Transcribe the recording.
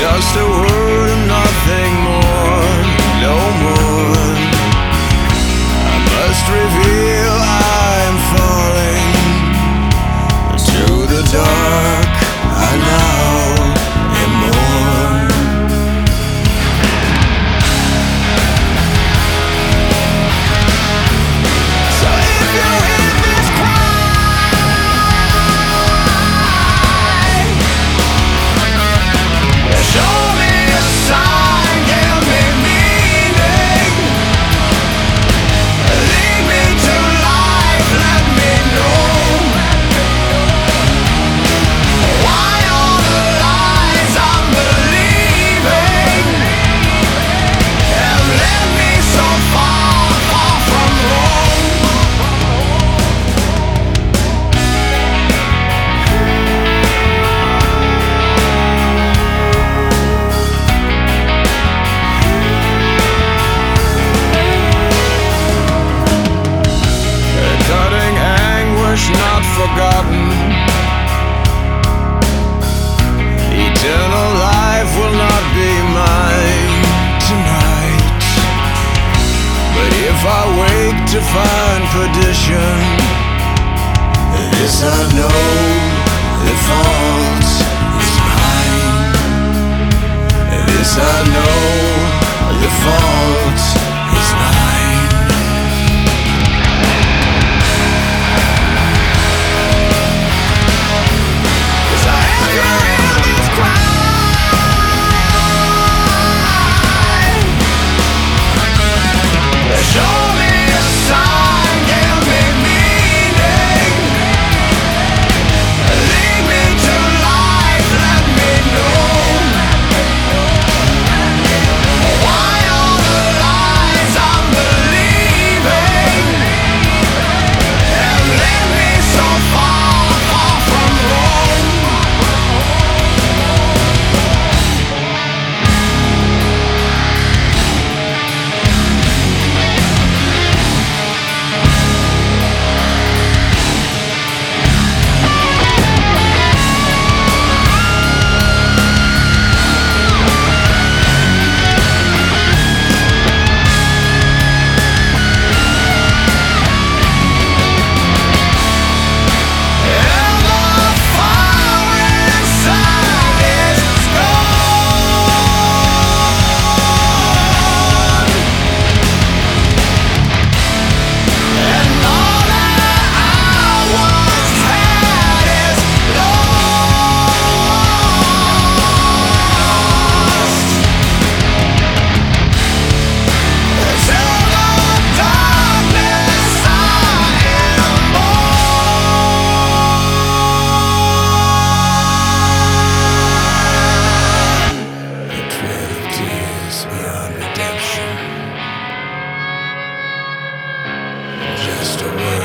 Just a was not forgotten. Eternal life will not be mine tonight. But if I wake to find perdition, this I know the fault is mine. This I Mr. World.